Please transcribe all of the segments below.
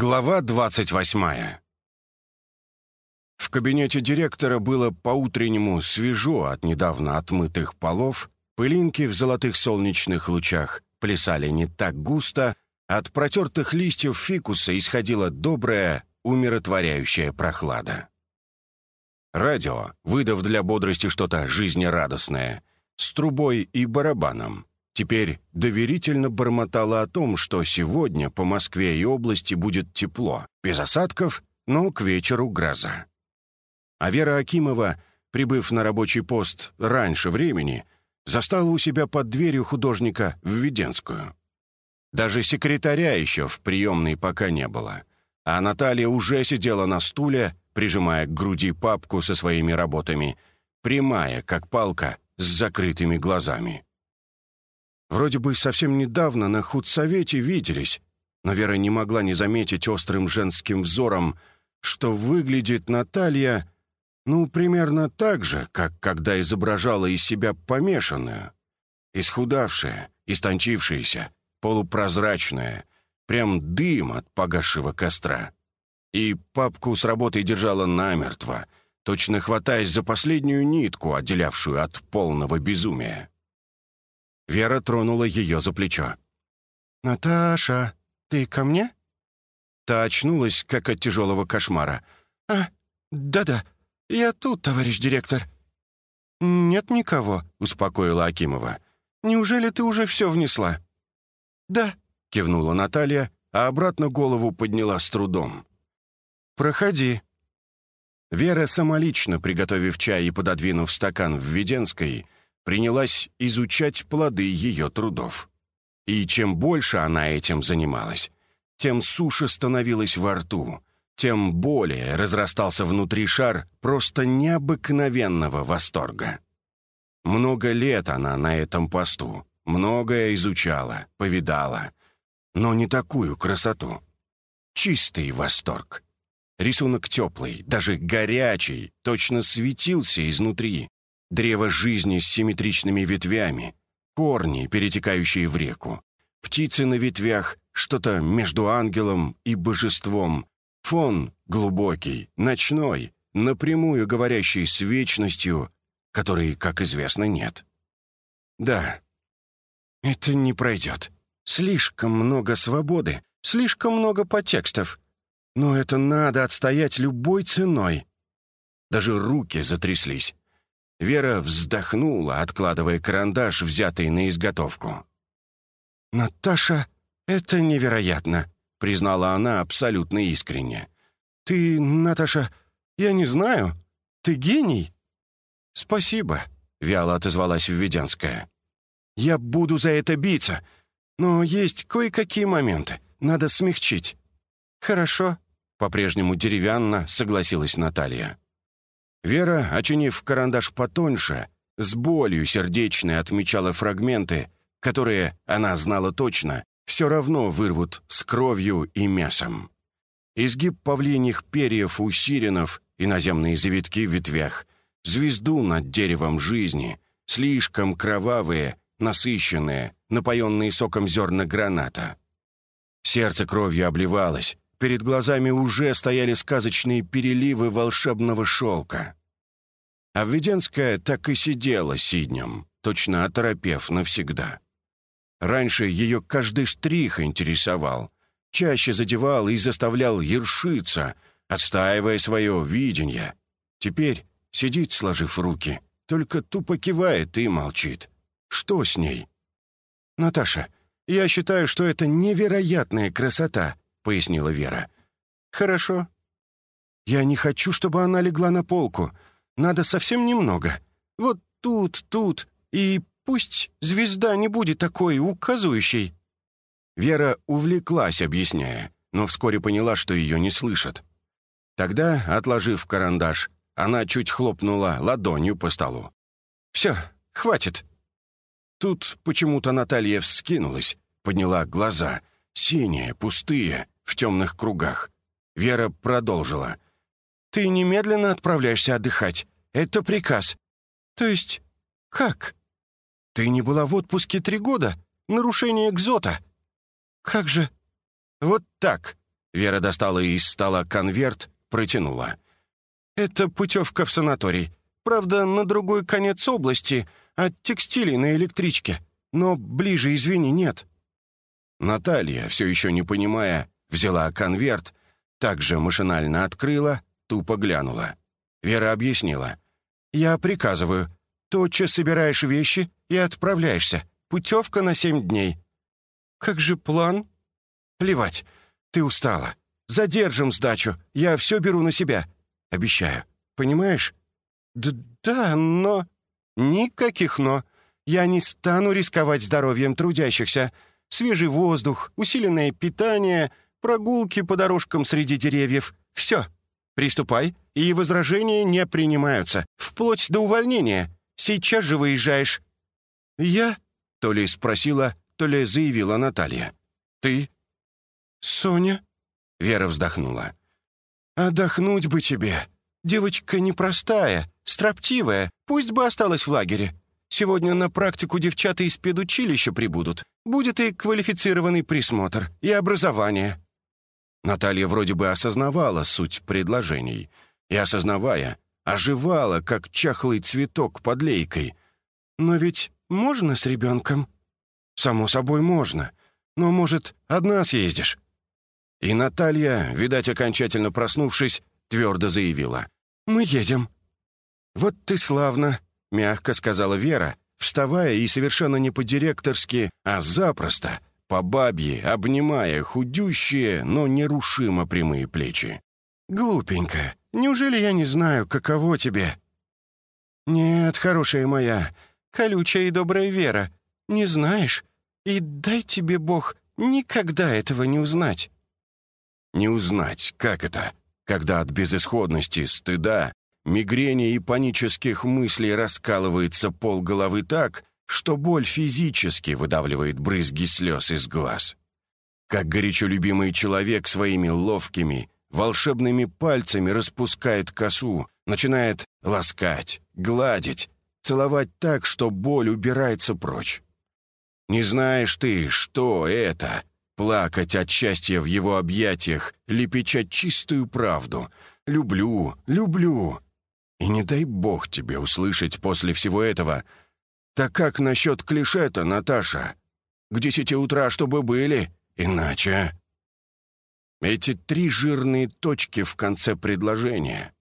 Глава 28 В кабинете директора было по-утреннему свежо от недавно отмытых полов, пылинки в золотых солнечных лучах плясали не так густо, от протертых листьев фикуса исходила добрая, умиротворяющая прохлада. Радио, выдав для бодрости что-то жизнерадостное, с трубой и барабаном, теперь доверительно бормотала о том, что сегодня по Москве и области будет тепло, без осадков, но к вечеру гроза. А Вера Акимова, прибыв на рабочий пост раньше времени, застала у себя под дверью художника Введенскую. Даже секретаря еще в приемной пока не было, а Наталья уже сидела на стуле, прижимая к груди папку со своими работами, прямая, как палка, с закрытыми глазами. Вроде бы совсем недавно на худсовете виделись, но Вера не могла не заметить острым женским взором, что выглядит Наталья, ну, примерно так же, как когда изображала из себя помешанную. Исхудавшая, истончившаяся, полупрозрачная, прям дым от погасшего костра. И папку с работой держала намертво, точно хватаясь за последнюю нитку, отделявшую от полного безумия. Вера тронула ее за плечо. «Наташа, ты ко мне?» Та очнулась, как от тяжелого кошмара. «А, да-да, я тут, товарищ директор». «Нет никого», — успокоила Акимова. «Неужели ты уже все внесла?» «Да», — кивнула Наталья, а обратно голову подняла с трудом. «Проходи». Вера, самолично приготовив чай и пододвинув стакан в Веденской, принялась изучать плоды ее трудов. И чем больше она этим занималась, тем суше становилась во рту, тем более разрастался внутри шар просто необыкновенного восторга. Много лет она на этом посту, многое изучала, повидала, но не такую красоту. Чистый восторг. Рисунок теплый, даже горячий, точно светился изнутри, древо жизни с симметричными ветвями, корни, перетекающие в реку, птицы на ветвях, что-то между ангелом и божеством, фон глубокий, ночной, напрямую говорящий с вечностью, которой, как известно, нет. Да, это не пройдет. Слишком много свободы, слишком много подтекстов. Но это надо отстоять любой ценой. Даже руки затряслись. Вера вздохнула, откладывая карандаш, взятый на изготовку. «Наташа, это невероятно», — признала она абсолютно искренне. «Ты, Наташа, я не знаю. Ты гений?» «Спасибо», — вяло отозвалась Введенская. «Я буду за это биться, но есть кое-какие моменты. Надо смягчить». «Хорошо», — по-прежнему деревянно согласилась Наталья. Вера, очинив карандаш потоньше, с болью сердечной отмечала фрагменты, которые, она знала точно, все равно вырвут с кровью и мясом. Изгиб павлиньих перьев у сиренов и наземные завитки в ветвях, звезду над деревом жизни, слишком кровавые, насыщенные, напоенные соком зерна граната. Сердце кровью обливалось, Перед глазами уже стояли сказочные переливы волшебного шелка. А Введенская так и сидела сиднем, точно оторопев навсегда. Раньше ее каждый штрих интересовал, чаще задевал и заставлял ершиться, отстаивая свое видение. Теперь сидит, сложив руки, только тупо кивает и молчит. Что с ней? «Наташа, я считаю, что это невероятная красота», пояснила Вера. «Хорошо. Я не хочу, чтобы она легла на полку. Надо совсем немного. Вот тут, тут. И пусть звезда не будет такой указывающей». Вера увлеклась, объясняя, но вскоре поняла, что ее не слышат. Тогда, отложив карандаш, она чуть хлопнула ладонью по столу. «Все, хватит». Тут почему-то Наталья вскинулась, подняла глаза, синие, пустые, в темных кругах. Вера продолжила. «Ты немедленно отправляешься отдыхать. Это приказ. То есть, как? Ты не была в отпуске три года? Нарушение экзота. Как же? Вот так». Вера достала из стола конверт, протянула. «Это путевка в санаторий. Правда, на другой конец области, от текстилей на электричке. Но ближе, извини, нет». Наталья, все еще не понимая, взяла конверт, также машинально открыла, тупо глянула. Вера объяснила. «Я приказываю. Тотчас собираешь вещи и отправляешься. Путевка на семь дней». «Как же план?» «Плевать. Ты устала. Задержим сдачу. Я все беру на себя. Обещаю. Понимаешь?» «Да, но...» «Никаких «но». Я не стану рисковать здоровьем трудящихся. Свежий воздух, усиленное питание, прогулки по дорожкам среди деревьев. Все. Приступай, и возражения не принимаются. Вплоть до увольнения. Сейчас же выезжаешь». «Я?» — то ли спросила, то ли заявила Наталья. «Ты?» «Соня?» — Вера вздохнула. «Отдохнуть бы тебе. Девочка непростая, строптивая, пусть бы осталась в лагере. Сегодня на практику девчата из педучилища прибудут. Будет и квалифицированный присмотр, и образование». Наталья вроде бы осознавала суть предложений. И, осознавая, оживала, как чахлый цветок под лейкой. «Но ведь можно с ребенком?» «Само собой, можно. Но, может, одна съездишь?» И Наталья, видать, окончательно проснувшись, твердо заявила. «Мы едем». «Вот ты славно», — мягко сказала Вера, вставая и совершенно не по-директорски, а запросто, по бабье, обнимая худющие, но нерушимо прямые плечи. «Глупенько. Неужели я не знаю, каково тебе?» «Нет, хорошая моя, колючая и добрая Вера, не знаешь? И дай тебе Бог никогда этого не узнать». Не узнать, как это, когда от безысходности, стыда, мигрени и панических мыслей раскалывается пол головы так, что боль физически выдавливает брызги слез из глаз. Как горячо любимый человек своими ловкими, волшебными пальцами распускает косу, начинает ласкать, гладить, целовать так, что боль убирается прочь. Не знаешь ты, что это — плакать от счастья в его объятиях, лепечать чистую правду. «Люблю, люблю». И не дай бог тебе услышать после всего этого. Так как насчет клише-то, Наташа? К десяти утра чтобы были, иначе... Эти три жирные точки в конце предложения.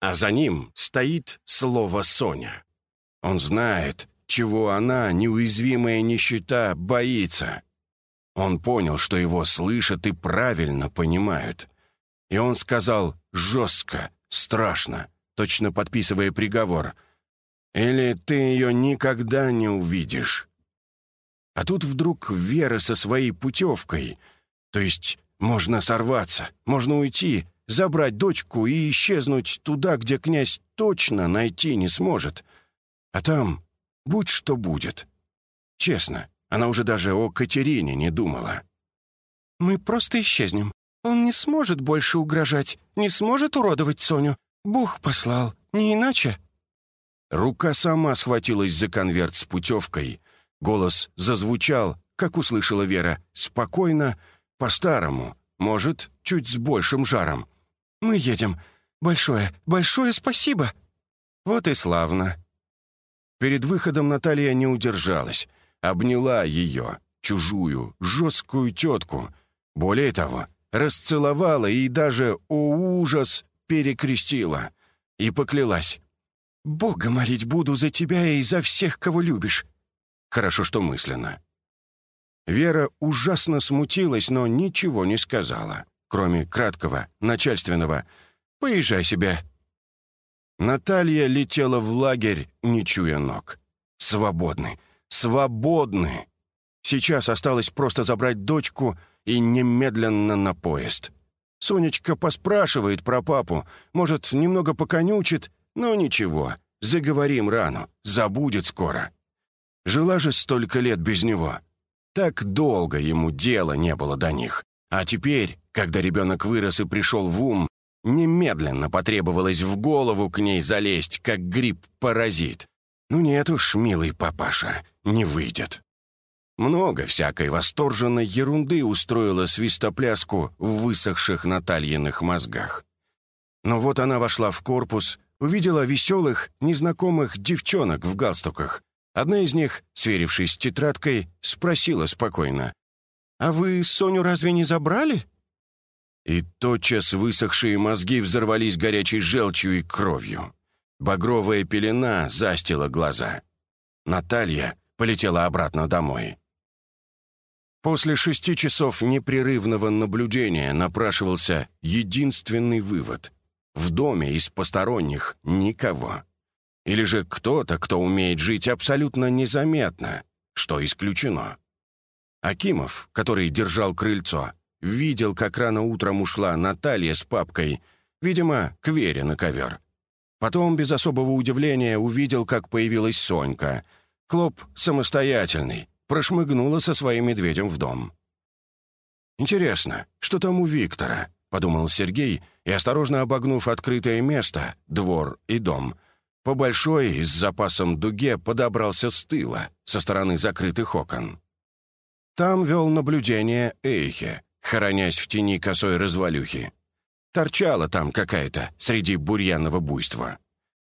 А за ним стоит слово «Соня». Он знает, чего она, неуязвимая нищета, боится. Он понял, что его слышат и правильно понимают. И он сказал жестко, страшно, точно подписывая приговор. «Или ты ее никогда не увидишь». А тут вдруг Вера со своей путевкой. То есть можно сорваться, можно уйти, забрать дочку и исчезнуть туда, где князь точно найти не сможет. А там будь что будет. Честно, она уже даже о Катерине не думала. «Мы просто исчезнем. Он не сможет больше угрожать, не сможет уродовать Соню. Бог послал, не иначе». Рука сама схватилась за конверт с путевкой. Голос зазвучал, как услышала Вера, спокойно, по-старому, может, чуть с большим жаром. «Мы едем. Большое, большое спасибо!» «Вот и славно!» Перед выходом Наталья не удержалась, обняла ее, чужую, жесткую тетку. Более того, расцеловала и даже, о ужас, перекрестила. И поклялась. «Бога молить буду за тебя и за всех, кого любишь». Хорошо, что мысленно. Вера ужасно смутилась, но ничего не сказала, кроме краткого, начальственного «Поезжай себе, Наталья летела в лагерь, не чуя ног. Свободны, свободны. Сейчас осталось просто забрать дочку и немедленно на поезд. Сонечка поспрашивает про папу, может, немного поконючит, но ничего, заговорим рану, забудет скоро. Жила же столько лет без него. Так долго ему дела не было до них. А теперь, когда ребенок вырос и пришел в ум, Немедленно потребовалось в голову к ней залезть, как гриб-паразит. Ну нет уж, милый папаша, не выйдет. Много всякой восторженной ерунды устроила свистопляску в высохших Натальиных мозгах. Но вот она вошла в корпус, увидела веселых, незнакомых девчонок в галстуках. Одна из них, сверившись с тетрадкой, спросила спокойно. «А вы Соню разве не забрали?» И тотчас высохшие мозги взорвались горячей желчью и кровью. Багровая пелена застила глаза. Наталья полетела обратно домой. После шести часов непрерывного наблюдения напрашивался единственный вывод. В доме из посторонних никого. Или же кто-то, кто умеет жить абсолютно незаметно, что исключено. Акимов, который держал крыльцо, видел, как рано утром ушла Наталья с папкой, видимо, к Вере на ковер. Потом, без особого удивления, увидел, как появилась Сонька. Клоп самостоятельный, прошмыгнула со своим медведем в дом. «Интересно, что там у Виктора?» — подумал Сергей, и, осторожно обогнув открытое место, двор и дом, по большой и с запасом дуге подобрался с тыла, со стороны закрытых окон. Там вел наблюдение Эйхе, хоронясь в тени косой развалюхи. Торчала там какая-то среди бурьяного буйства.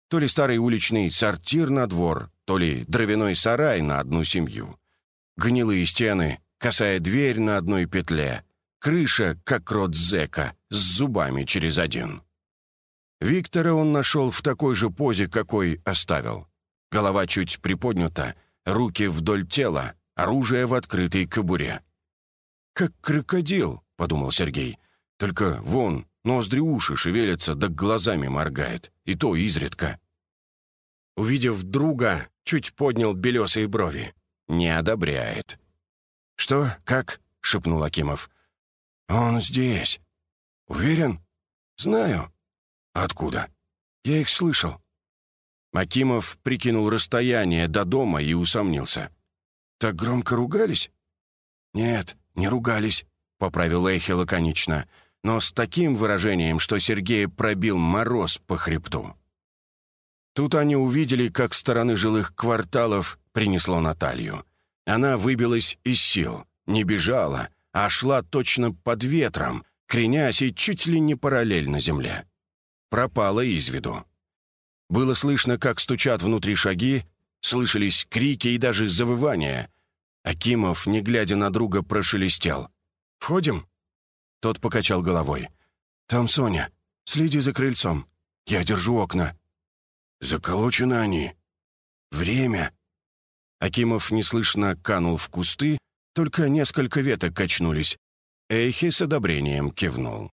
То ли старый уличный сортир на двор, то ли дровяной сарай на одну семью. Гнилые стены, косая дверь на одной петле, крыша, как рот зэка, с зубами через один. Виктора он нашел в такой же позе, какой оставил. Голова чуть приподнята, руки вдоль тела, оружие в открытой кобуре. «Как крокодил», — подумал Сергей. «Только вон, ноздри уши шевелятся, да глазами моргает, и то изредка». Увидев друга, чуть поднял белесые брови. Не одобряет. «Что? Как?» — шепнул Акимов. «Он здесь». «Уверен?» «Знаю». «Откуда?» «Я их слышал». Акимов прикинул расстояние до дома и усомнился. «Так громко ругались?» «Нет, не ругались», — поправил Эйхи лаконично, но с таким выражением, что Сергея пробил мороз по хребту. Тут они увидели, как стороны жилых кварталов принесло Наталью. Она выбилась из сил, не бежала, а шла точно под ветром, кренясь и чуть ли не параллельно земле. Пропала из виду. Было слышно, как стучат внутри шаги, слышались крики и даже завывания. Акимов, не глядя на друга, прошелестел. «Входим?» Тот покачал головой. «Там Соня. Следи за крыльцом. Я держу окна». «Заколочены они. Время. Акимов неслышно канул в кусты, только несколько веток качнулись. Эйхи с одобрением кивнул.